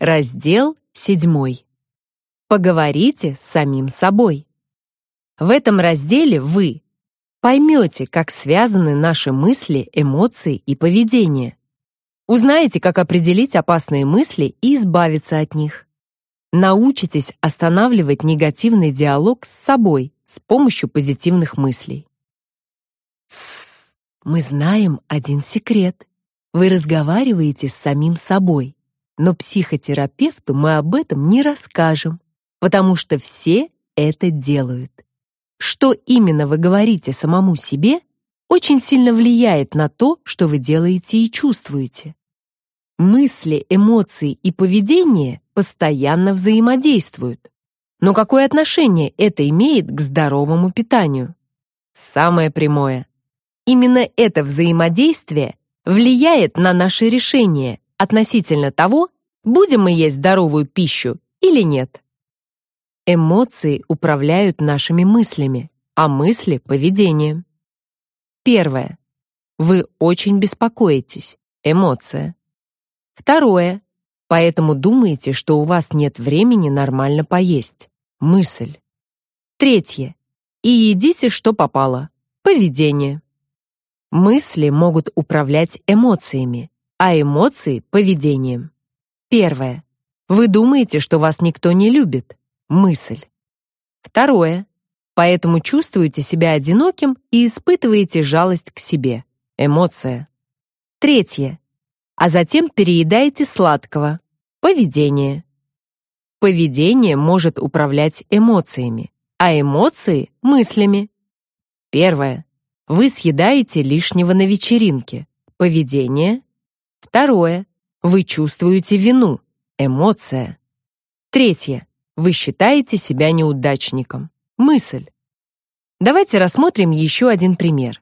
Раздел 7. Поговорите с самим собой. В этом разделе вы поймете, как связаны наши мысли, эмоции и поведение. Узнаете, как определить опасные мысли и избавиться от них. Научитесь останавливать негативный диалог с собой с помощью позитивных мыслей. Мы знаем один секрет. Вы разговариваете с самим собой, но психотерапевту мы об этом не расскажем, потому что все это делают. Что именно вы говорите самому себе, очень сильно влияет на то, что вы делаете и чувствуете. Мысли, эмоции и поведение постоянно взаимодействуют. Но какое отношение это имеет к здоровому питанию? Самое прямое. Именно это взаимодействие влияет на наши решения относительно того, будем мы есть здоровую пищу или нет. Эмоции управляют нашими мыслями, а мысли — поведением. Первое. Вы очень беспокоитесь. Эмоция. Второе. Поэтому думаете, что у вас нет времени нормально поесть. Мысль. Третье. И едите, что попало. Поведение. Мысли могут управлять эмоциями, а эмоции — поведением. Первое. Вы думаете, что вас никто не любит. Мысль. Второе. Поэтому чувствуете себя одиноким и испытываете жалость к себе. Эмоция. Третье а затем переедаете сладкого. Поведение. Поведение может управлять эмоциями, а эмоции — мыслями. Первое. Вы съедаете лишнего на вечеринке. Поведение. Второе. Вы чувствуете вину. Эмоция. Третье. Вы считаете себя неудачником. Мысль. Давайте рассмотрим еще один пример.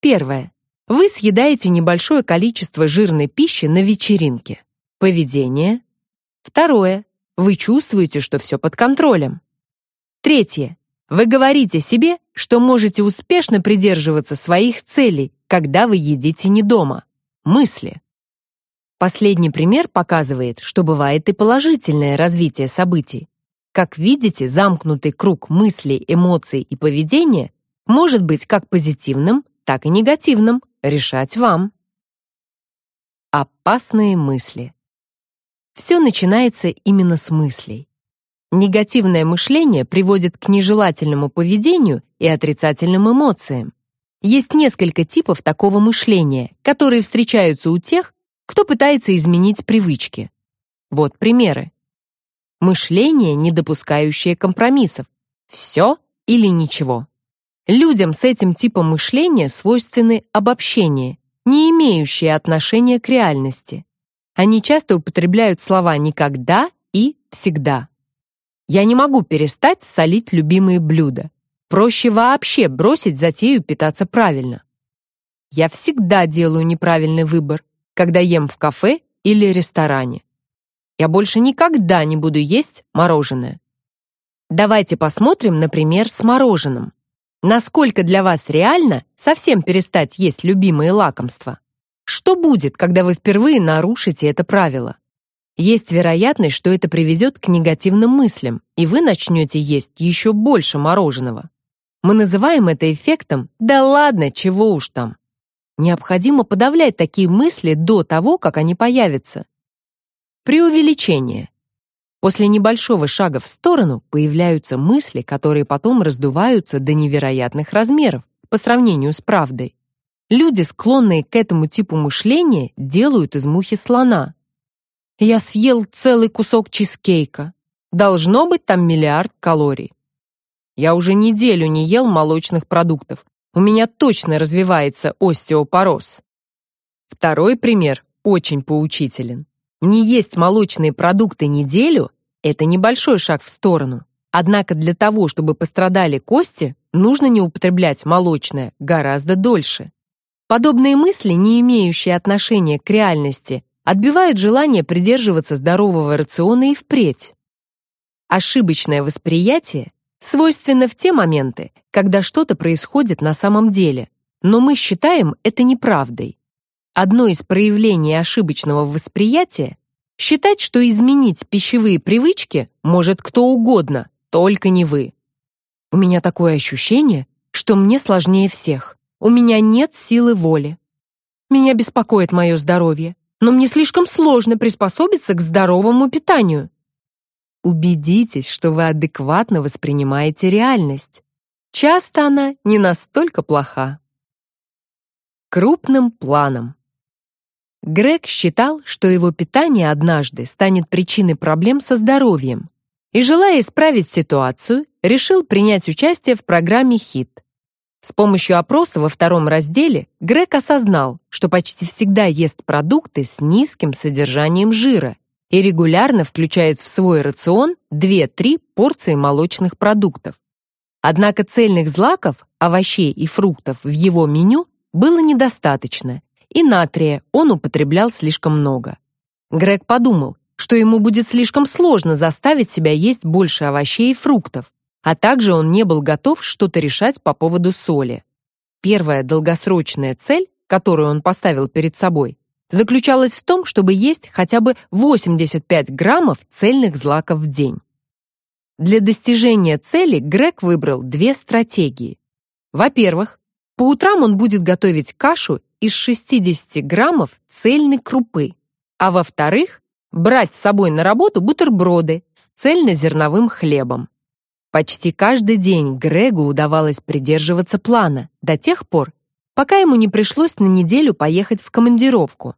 Первое. Вы съедаете небольшое количество жирной пищи на вечеринке. Поведение. Второе. Вы чувствуете, что все под контролем. Третье. Вы говорите себе, что можете успешно придерживаться своих целей, когда вы едите не дома. Мысли. Последний пример показывает, что бывает и положительное развитие событий. Как видите, замкнутый круг мыслей, эмоций и поведения может быть как позитивным, так и негативным, решать вам. Опасные мысли. Все начинается именно с мыслей. Негативное мышление приводит к нежелательному поведению и отрицательным эмоциям. Есть несколько типов такого мышления, которые встречаются у тех, кто пытается изменить привычки. Вот примеры. Мышление, не допускающее компромиссов. Все или ничего. Людям с этим типом мышления свойственны обобщения, не имеющие отношения к реальности. Они часто употребляют слова «никогда» и «всегда». Я не могу перестать солить любимые блюда. Проще вообще бросить затею питаться правильно. Я всегда делаю неправильный выбор, когда ем в кафе или ресторане. Я больше никогда не буду есть мороженое. Давайте посмотрим, например, с мороженым. Насколько для вас реально совсем перестать есть любимые лакомства? Что будет, когда вы впервые нарушите это правило? Есть вероятность, что это приведет к негативным мыслям, и вы начнете есть еще больше мороженого. Мы называем это эффектом «да ладно, чего уж там». Необходимо подавлять такие мысли до того, как они появятся. Преувеличение. После небольшого шага в сторону появляются мысли, которые потом раздуваются до невероятных размеров по сравнению с правдой. Люди, склонные к этому типу мышления, делают из мухи слона. Я съел целый кусок чизкейка. Должно быть там миллиард калорий. Я уже неделю не ел молочных продуктов. У меня точно развивается остеопороз. Второй пример очень поучителен. Не есть молочные продукты неделю – это небольшой шаг в сторону. Однако для того, чтобы пострадали кости, нужно не употреблять молочное гораздо дольше. Подобные мысли, не имеющие отношения к реальности, отбивают желание придерживаться здорового рациона и впредь. Ошибочное восприятие свойственно в те моменты, когда что-то происходит на самом деле, но мы считаем это неправдой. Одно из проявлений ошибочного восприятия — считать, что изменить пищевые привычки может кто угодно, только не вы. У меня такое ощущение, что мне сложнее всех. У меня нет силы воли. Меня беспокоит мое здоровье, но мне слишком сложно приспособиться к здоровому питанию. Убедитесь, что вы адекватно воспринимаете реальность. Часто она не настолько плоха. Крупным планом. Грег считал, что его питание однажды станет причиной проблем со здоровьем, и, желая исправить ситуацию, решил принять участие в программе HIT. С помощью опроса во втором разделе Грег осознал, что почти всегда ест продукты с низким содержанием жира и регулярно включает в свой рацион 2-3 порции молочных продуктов. Однако цельных злаков, овощей и фруктов в его меню было недостаточно, и натрия он употреблял слишком много. Грег подумал, что ему будет слишком сложно заставить себя есть больше овощей и фруктов, а также он не был готов что-то решать по поводу соли. Первая долгосрочная цель, которую он поставил перед собой, заключалась в том, чтобы есть хотя бы 85 граммов цельных злаков в день. Для достижения цели Грег выбрал две стратегии. Во-первых, по утрам он будет готовить кашу из 60 граммов цельной крупы, а во-вторых, брать с собой на работу бутерброды с цельнозерновым хлебом. Почти каждый день Грегу удавалось придерживаться плана до тех пор, пока ему не пришлось на неделю поехать в командировку.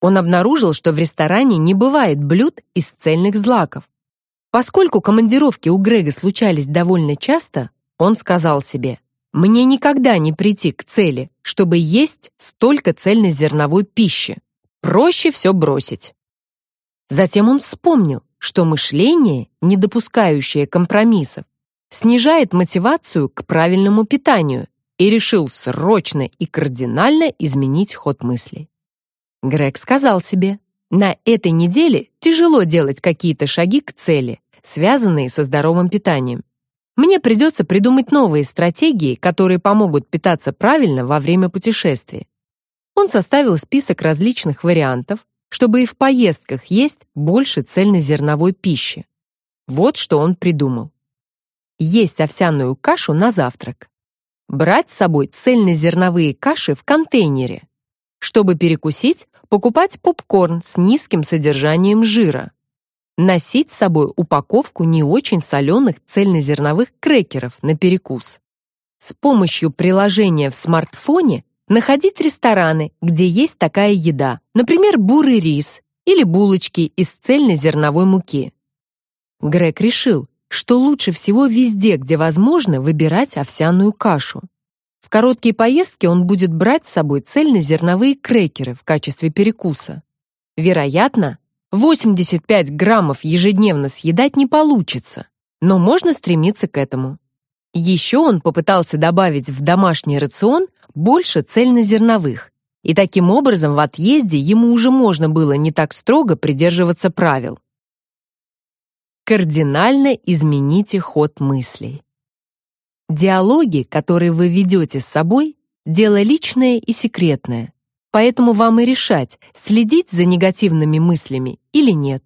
Он обнаружил, что в ресторане не бывает блюд из цельных злаков. Поскольку командировки у Грега случались довольно часто, он сказал себе, «Мне никогда не прийти к цели, чтобы есть столько цельнозерновой пищи. Проще все бросить». Затем он вспомнил, что мышление, не допускающее компромиссов, снижает мотивацию к правильному питанию и решил срочно и кардинально изменить ход мыслей. Грег сказал себе, на этой неделе тяжело делать какие-то шаги к цели, связанные со здоровым питанием. Мне придется придумать новые стратегии, которые помогут питаться правильно во время путешествия. Он составил список различных вариантов, чтобы и в поездках есть больше цельнозерновой пищи. Вот что он придумал. Есть овсяную кашу на завтрак. Брать с собой цельнозерновые каши в контейнере. Чтобы перекусить, покупать попкорн с низким содержанием жира. Носить с собой упаковку не очень соленых цельнозерновых крекеров на перекус. С помощью приложения в смартфоне находить рестораны, где есть такая еда, например, бурый рис или булочки из цельнозерновой муки. Грег решил, что лучше всего везде, где возможно, выбирать овсяную кашу. В короткие поездки он будет брать с собой цельнозерновые крекеры в качестве перекуса. Вероятно, 85 граммов ежедневно съедать не получится, но можно стремиться к этому. Еще он попытался добавить в домашний рацион больше цельнозерновых, и таким образом в отъезде ему уже можно было не так строго придерживаться правил. Кардинально измените ход мыслей. Диалоги, которые вы ведете с собой, дело личное и секретное, поэтому вам и решать, следить за негативными мыслями или нет.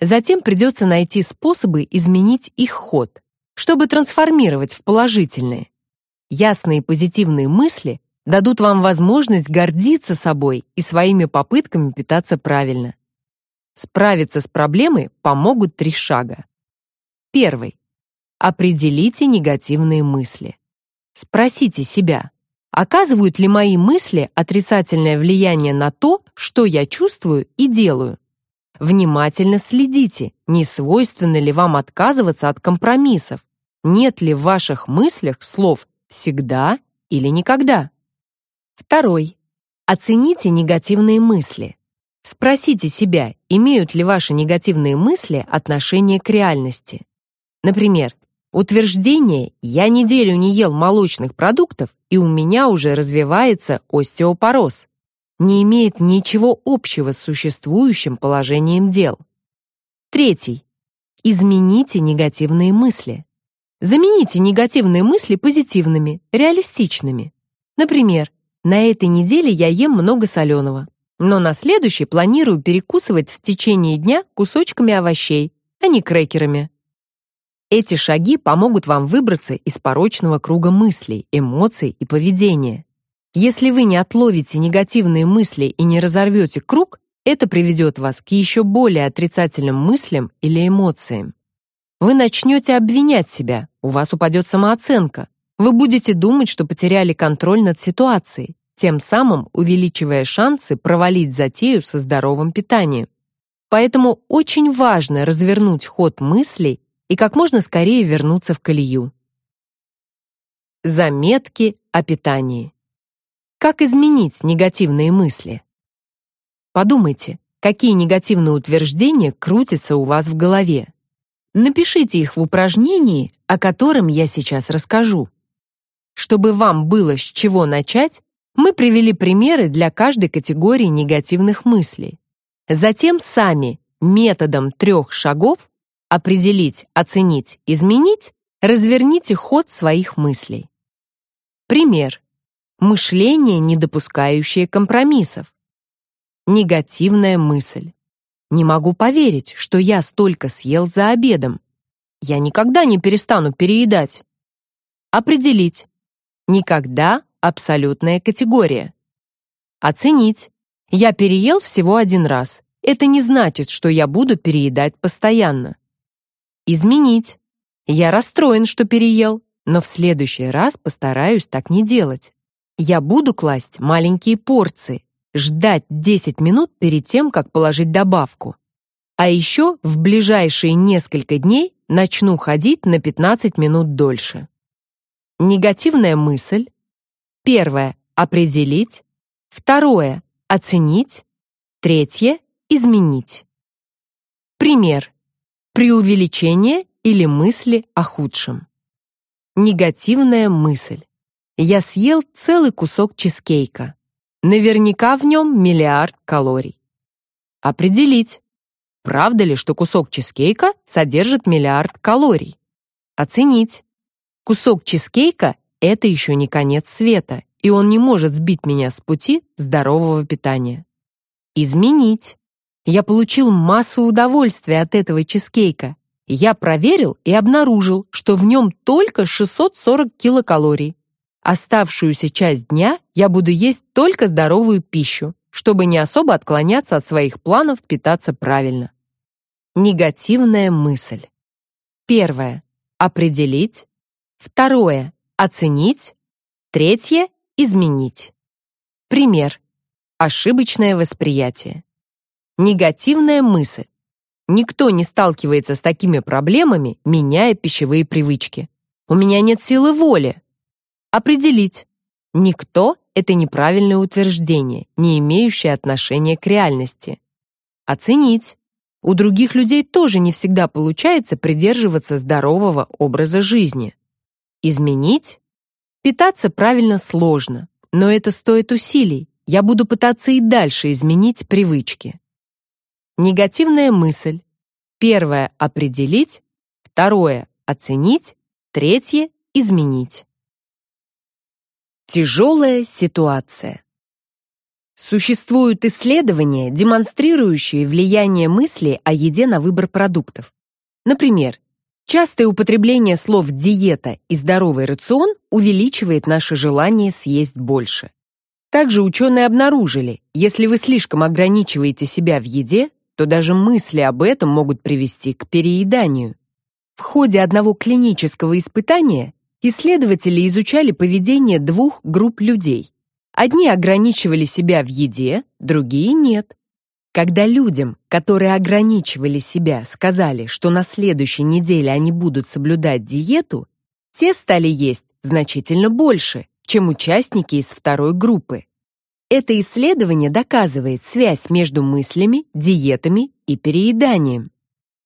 Затем придется найти способы изменить их ход, чтобы трансформировать в положительные. Ясные позитивные мысли дадут вам возможность гордиться собой и своими попытками питаться правильно. Справиться с проблемой помогут три шага. Первый. Определите негативные мысли. Спросите себя, оказывают ли мои мысли отрицательное влияние на то, что я чувствую и делаю? Внимательно следите, не свойственно ли вам отказываться от компромиссов, нет ли в ваших мыслях слов всегда или никогда. Второй. Оцените негативные мысли. Спросите себя, имеют ли ваши негативные мысли отношение к реальности. Например, утверждение «я неделю не ел молочных продуктов, и у меня уже развивается остеопороз» не имеет ничего общего с существующим положением дел. Третий. Измените негативные мысли. Замените негативные мысли позитивными, реалистичными. Например, на этой неделе я ем много соленого. Но на следующий планирую перекусывать в течение дня кусочками овощей, а не крекерами. Эти шаги помогут вам выбраться из порочного круга мыслей, эмоций и поведения. Если вы не отловите негативные мысли и не разорвете круг, это приведет вас к еще более отрицательным мыслям или эмоциям. Вы начнете обвинять себя, у вас упадет самооценка. Вы будете думать, что потеряли контроль над ситуацией, тем самым увеличивая шансы провалить затею со здоровым питанием. Поэтому очень важно развернуть ход мыслей и как можно скорее вернуться в колею. Заметки о питании. Как изменить негативные мысли? Подумайте, какие негативные утверждения крутятся у вас в голове. Напишите их в упражнении, о котором я сейчас расскажу. Чтобы вам было с чего начать, мы привели примеры для каждой категории негативных мыслей. Затем сами методом трех шагов определить, оценить, изменить, разверните ход своих мыслей. Пример. Мышление, не допускающее компромиссов. Негативная мысль. Не могу поверить, что я столько съел за обедом. Я никогда не перестану переедать. Определить. Никогда абсолютная категория. Оценить. Я переел всего один раз. Это не значит, что я буду переедать постоянно. Изменить. Я расстроен, что переел, но в следующий раз постараюсь так не делать. Я буду класть маленькие порции, ждать 10 минут перед тем, как положить добавку. А еще в ближайшие несколько дней начну ходить на 15 минут дольше. Негативная мысль Первое — определить. Второе — оценить. Третье — изменить. Пример. Преувеличение или мысли о худшем. Негативная мысль. Я съел целый кусок чизкейка. Наверняка в нем миллиард калорий. Определить. Правда ли, что кусок чизкейка содержит миллиард калорий? Оценить. Кусок чизкейка это еще не конец света, и он не может сбить меня с пути здорового питания. Изменить. Я получил массу удовольствия от этого чизкейка. Я проверил и обнаружил, что в нем только 640 килокалорий. Оставшуюся часть дня я буду есть только здоровую пищу, чтобы не особо отклоняться от своих планов питаться правильно. Негативная мысль. Первое. Определить. Второе оценить, третье — изменить. Пример. Ошибочное восприятие. Негативная мысль. Никто не сталкивается с такими проблемами, меняя пищевые привычки. У меня нет силы воли. Определить. Никто — это неправильное утверждение, не имеющее отношения к реальности. Оценить. У других людей тоже не всегда получается придерживаться здорового образа жизни. Изменить? Питаться правильно сложно, но это стоит усилий. Я буду пытаться и дальше изменить привычки. Негативная мысль. Первое — определить. Второе — оценить. Третье — изменить. Тяжелая ситуация. Существуют исследования, демонстрирующие влияние мысли о еде на выбор продуктов. Например, Частое употребление слов «диета» и «здоровый рацион» увеличивает наше желание съесть больше. Также ученые обнаружили, если вы слишком ограничиваете себя в еде, то даже мысли об этом могут привести к перееданию. В ходе одного клинического испытания исследователи изучали поведение двух групп людей. Одни ограничивали себя в еде, другие нет. Когда людям, которые ограничивали себя, сказали, что на следующей неделе они будут соблюдать диету, те стали есть значительно больше, чем участники из второй группы. Это исследование доказывает связь между мыслями, диетами и перееданием.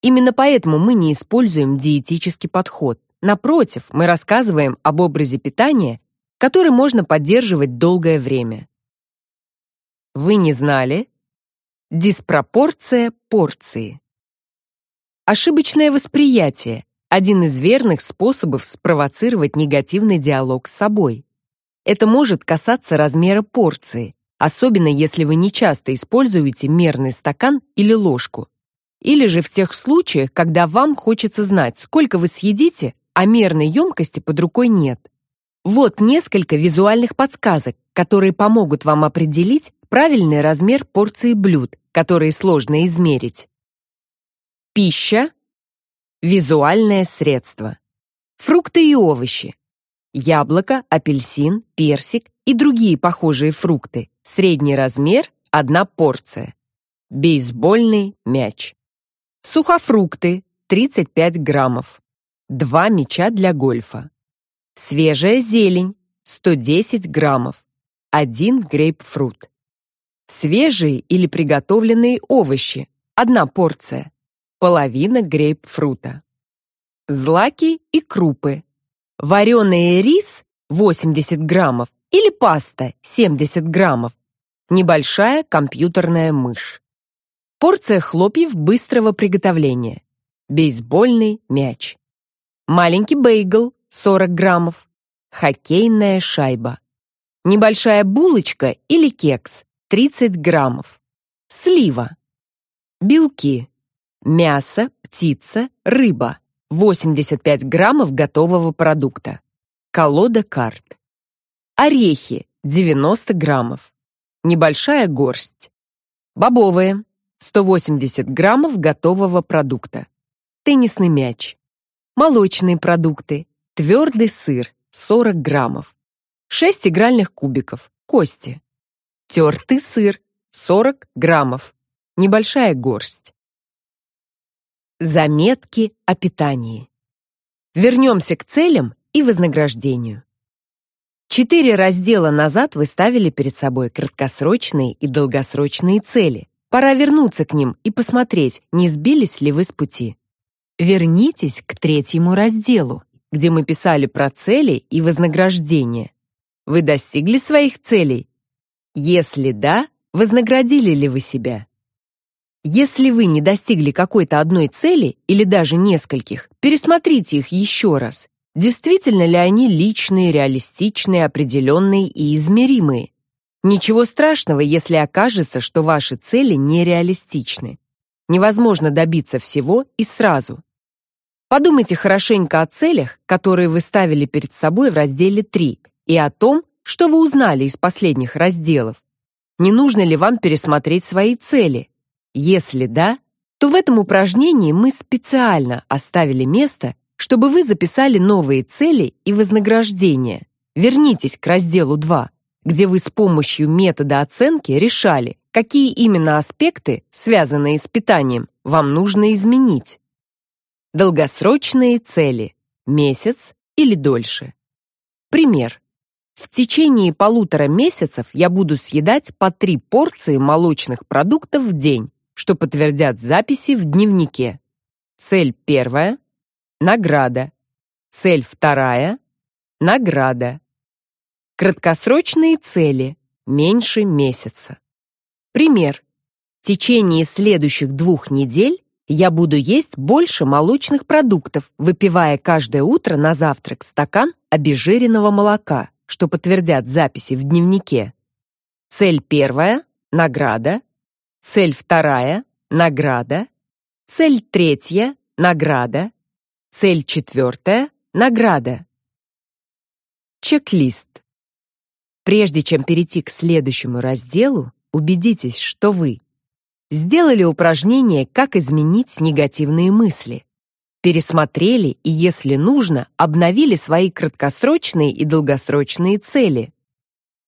Именно поэтому мы не используем диетический подход. Напротив, мы рассказываем об образе питания, который можно поддерживать долгое время. Вы не знали, Диспропорция порции. Ошибочное восприятие – один из верных способов спровоцировать негативный диалог с собой. Это может касаться размера порции, особенно если вы не часто используете мерный стакан или ложку. Или же в тех случаях, когда вам хочется знать, сколько вы съедите, а мерной емкости под рукой нет. Вот несколько визуальных подсказок, которые помогут вам определить правильный размер порции блюд, которые сложно измерить. Пища. Визуальное средство. Фрукты и овощи. Яблоко, апельсин, персик и другие похожие фрукты. Средний размер – одна порция. Бейсбольный мяч. Сухофрукты – 35 граммов. Два мяча для гольфа. Свежая зелень – 110 граммов. Один грейпфрут. Свежие или приготовленные овощи – одна порция. Половина грейпфрута. Злаки и крупы. Вареный рис – 80 граммов или паста – 70 граммов. Небольшая компьютерная мышь. Порция хлопьев быстрого приготовления. Бейсбольный мяч. Маленький бейгл 40 граммов. Хоккейная шайба. Небольшая булочка или кекс 30 граммов. Слива. Белки. Мясо, птица, рыба. 85 граммов готового продукта. Колода карт. Орехи 90 граммов. Небольшая горсть. Бобовые 180 граммов готового продукта. Теннисный мяч. Молочные продукты. Твердый сыр 40 граммов. 6 игральных кубиков. Кости. Тертый сыр 40 граммов. Небольшая горсть. Заметки о питании. Вернемся к целям и вознаграждению. Четыре раздела назад вы ставили перед собой краткосрочные и долгосрочные цели. Пора вернуться к ним и посмотреть, не сбились ли вы с пути. Вернитесь к третьему разделу, где мы писали про цели и вознаграждение. Вы достигли своих целей? Если да, вознаградили ли вы себя? Если вы не достигли какой-то одной цели или даже нескольких, пересмотрите их еще раз. Действительно ли они личные, реалистичные, определенные и измеримые? Ничего страшного, если окажется, что ваши цели нереалистичны. Невозможно добиться всего и сразу. Подумайте хорошенько о целях, которые вы ставили перед собой в разделе 3, и о том, что вы узнали из последних разделов. Не нужно ли вам пересмотреть свои цели? Если да, то в этом упражнении мы специально оставили место, чтобы вы записали новые цели и вознаграждения. Вернитесь к разделу 2, где вы с помощью метода оценки решали, какие именно аспекты, связанные с питанием, вам нужно изменить. Долгосрочные цели – месяц или дольше. Пример. В течение полутора месяцев я буду съедать по три порции молочных продуктов в день что подтвердят записи в дневнике. Цель первая – награда. Цель вторая – награда. Краткосрочные цели – меньше месяца. Пример. В течение следующих двух недель я буду есть больше молочных продуктов, выпивая каждое утро на завтрак стакан обезжиренного молока, что подтвердят записи в дневнике. Цель первая – награда. Цель вторая — награда. Цель третья — награда. Цель четвертая — награда. Чек-лист. Прежде чем перейти к следующему разделу, убедитесь, что вы сделали упражнение «Как изменить негативные мысли», пересмотрели и, если нужно, обновили свои краткосрочные и долгосрочные цели.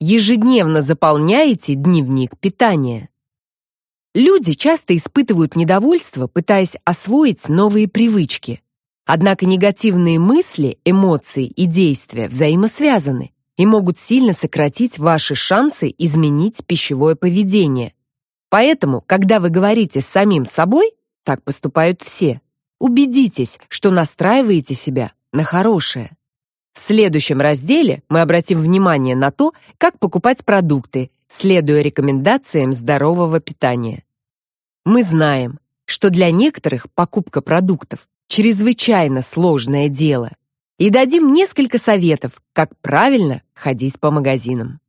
Ежедневно заполняете дневник питания. Люди часто испытывают недовольство, пытаясь освоить новые привычки. Однако негативные мысли, эмоции и действия взаимосвязаны и могут сильно сократить ваши шансы изменить пищевое поведение. Поэтому, когда вы говорите с самим собой, так поступают все, убедитесь, что настраиваете себя на хорошее. В следующем разделе мы обратим внимание на то, как покупать продукты, следуя рекомендациям здорового питания. Мы знаем, что для некоторых покупка продуктов чрезвычайно сложное дело, и дадим несколько советов, как правильно ходить по магазинам.